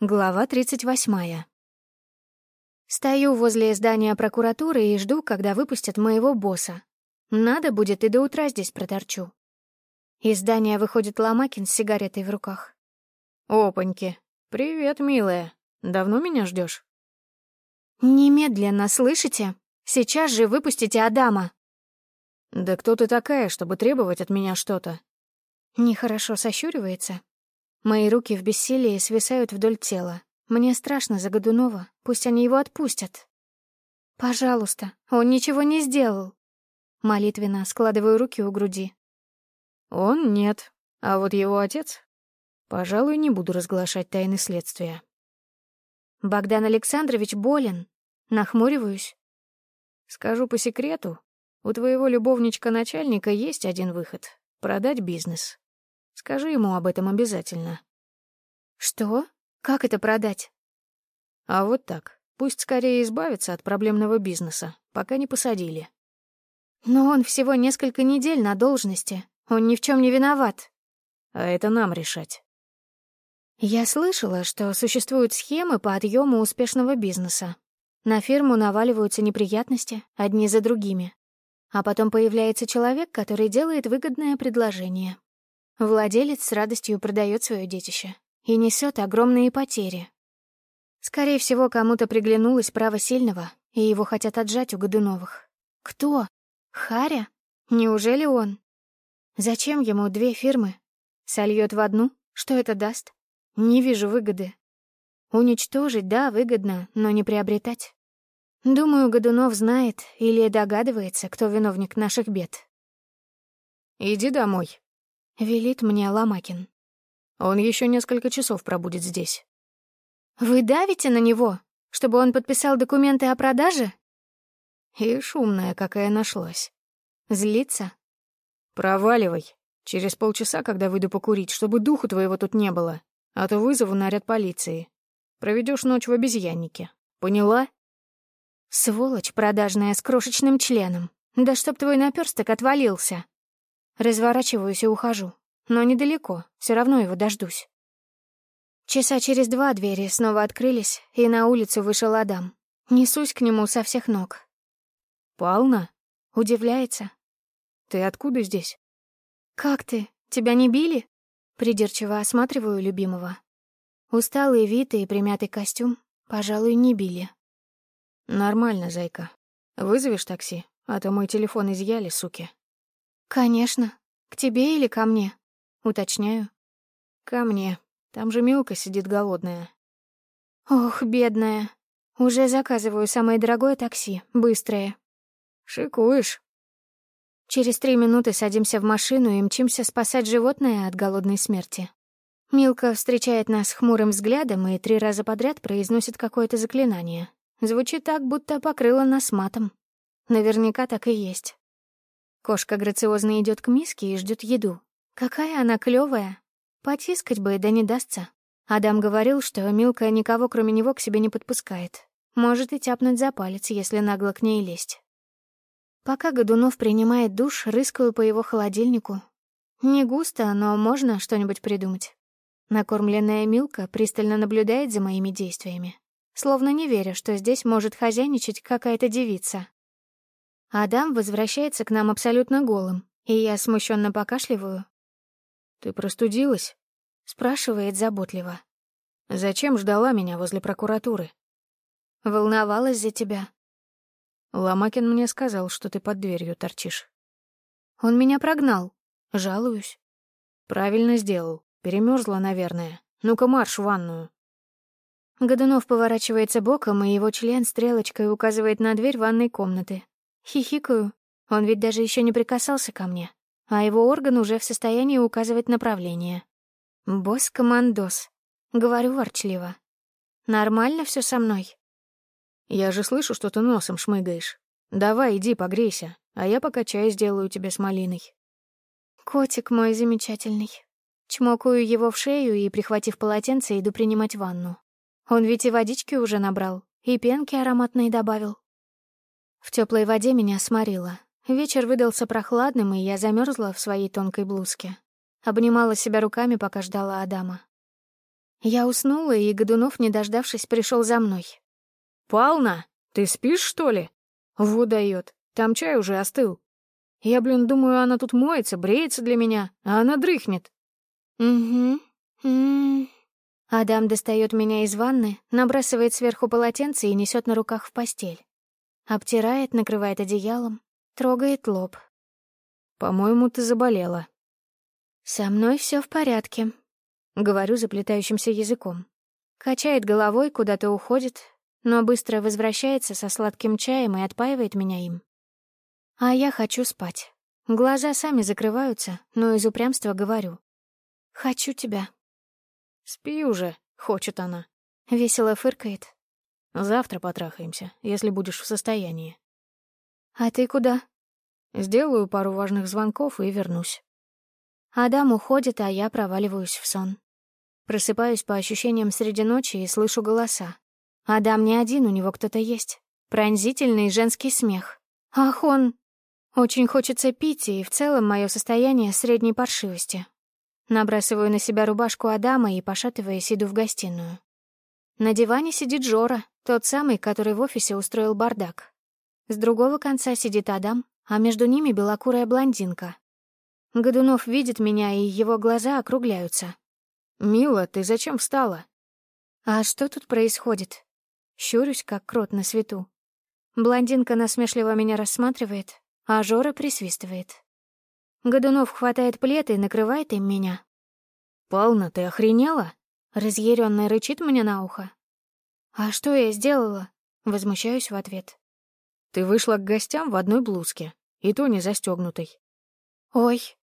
Глава 38. Стою возле здания прокуратуры и жду, когда выпустят моего босса. Надо будет, и до утра здесь проторчу. Из здания выходит Ломакин с сигаретой в руках. «Опаньки! Привет, милая. Давно меня ждешь? «Немедленно, слышите? Сейчас же выпустите Адама!» «Да кто ты такая, чтобы требовать от меня что-то?» Нехорошо сощуривается, Мои руки в бессилии свисают вдоль тела. Мне страшно за Годунова, пусть они его отпустят. Пожалуйста, он ничего не сделал. Молитвенно складываю руки у груди. Он нет, а вот его отец... Пожалуй, не буду разглашать тайны следствия. Богдан Александрович болен. Нахмуриваюсь. Скажу по секрету, у твоего любовничка-начальника есть один выход — продать бизнес. Скажи ему об этом обязательно. Что? Как это продать? А вот так. Пусть скорее избавится от проблемного бизнеса, пока не посадили. Но он всего несколько недель на должности. Он ни в чем не виноват. А это нам решать. Я слышала, что существуют схемы по отъему успешного бизнеса. На фирму наваливаются неприятности, одни за другими. А потом появляется человек, который делает выгодное предложение. Владелец с радостью продает свое детище и несет огромные потери. Скорее всего, кому-то приглянулось право сильного, и его хотят отжать у Годуновых. Кто? Харя? Неужели он? Зачем ему две фирмы? Сольет в одну? Что это даст? Не вижу выгоды. Уничтожить, да, выгодно, но не приобретать. Думаю, Годунов знает или догадывается, кто виновник наших бед. «Иди домой», — велит мне Ломакин. «Он еще несколько часов пробудет здесь». «Вы давите на него, чтобы он подписал документы о продаже?» И шумная какая нашлась. Злится? «Проваливай. Через полчаса, когда выйду покурить, чтобы духу твоего тут не было, а то вызову наряд полиции. Проведешь ночь в обезьяннике. Поняла?» «Сволочь продажная с крошечным членом. Да чтоб твой наперсток отвалился!» Разворачиваюсь и ухожу. Но недалеко, все равно его дождусь. Часа через два двери снова открылись, и на улицу вышел Адам. Несусь к нему со всех ног. «Пална?» — удивляется. «Ты откуда здесь?» «Как ты? Тебя не били?» Придирчиво осматриваю любимого. Усталый вид и примятый костюм, пожалуй, не били. «Нормально, зайка. Вызовешь такси, а то мой телефон изъяли, суки». «Конечно. К тебе или ко мне?» Уточняю. «Ко мне. Там же Милка сидит голодная». «Ох, бедная. Уже заказываю самое дорогое такси, быстрое». «Шикуешь?» Через три минуты садимся в машину и мчимся спасать животное от голодной смерти. Милка встречает нас хмурым взглядом и три раза подряд произносит какое-то заклинание. Звучит так, будто покрыла нас матом. Наверняка так и есть. Кошка грациозно идет к миске и ждет еду. Какая она клевая. Потискать бы, да не дастся. Адам говорил, что Милка никого, кроме него, к себе не подпускает. Может и тяпнуть за палец, если нагло к ней лезть. Пока Годунов принимает душ, рыскаю по его холодильнику. Не густо, но можно что-нибудь придумать. Накормленная Милка пристально наблюдает за моими действиями, словно не веря, что здесь может хозяйничать какая-то девица. Адам возвращается к нам абсолютно голым, и я смущенно покашливаю. «Ты простудилась?» — спрашивает заботливо. «Зачем ждала меня возле прокуратуры?» «Волновалась за тебя». Ломакин мне сказал, что ты под дверью торчишь. Он меня прогнал. Жалуюсь. Правильно сделал. Перемерзла, наверное. Ну-ка марш в ванную. Годунов поворачивается боком, и его член стрелочкой указывает на дверь ванной комнаты, Хихикаю. Он ведь даже еще не прикасался ко мне, а его орган уже в состоянии указывать направление. «Босс-командос», — говорю ворчливо. «Нормально все со мной?» «Я же слышу, что ты носом шмыгаешь. Давай, иди погрейся, а я пока чай сделаю тебе с малиной». «Котик мой замечательный». Чмокаю его в шею и, прихватив полотенце, иду принимать ванну. Он ведь и водички уже набрал, и пенки ароматные добавил. В теплой воде меня сморило. Вечер выдался прохладным, и я замерзла в своей тонкой блузке. Обнимала себя руками, пока ждала Адама. Я уснула, и Годунов, не дождавшись, пришел за мной. «Пална, ты спишь, что ли?» «Вот дает. Там чай уже остыл. Я, блин, думаю, она тут моется, бреется для меня, а она дрыхнет». «Угу. -м. Адам достает меня из ванны, набрасывает сверху полотенце и несет на руках в постель. Обтирает, накрывает одеялом, трогает лоб. «По-моему, ты заболела». «Со мной все в порядке», — говорю заплетающимся языком. Качает головой, куда-то уходит, но быстро возвращается со сладким чаем и отпаивает меня им. А я хочу спать. Глаза сами закрываются, но из упрямства говорю. «Хочу тебя». «Спи уже», — хочет она. Весело фыркает. «Завтра потрахаемся, если будешь в состоянии». «А ты куда?» «Сделаю пару важных звонков и вернусь». Адам уходит, а я проваливаюсь в сон. Просыпаюсь по ощущениям среди ночи и слышу голоса. Адам не один, у него кто-то есть. Пронзительный женский смех. Ах, он... Очень хочется пить, и в целом мое состояние средней паршивости. Набрасываю на себя рубашку Адама и, пошатываясь, иду в гостиную. На диване сидит Жора, тот самый, который в офисе устроил бардак. С другого конца сидит Адам, а между ними белокурая блондинка. Годунов видит меня, и его глаза округляются. «Мила, ты зачем встала?» «А что тут происходит?» Щурюсь, как крот на свету. Блондинка насмешливо меня рассматривает, а Жора присвистывает. Годунов хватает плед и накрывает им меня. «Пална, ты охренела?» Разъярённо рычит мне на ухо. «А что я сделала?» Возмущаюсь в ответ. «Ты вышла к гостям в одной блузке, и то не застегнутой. «Ой».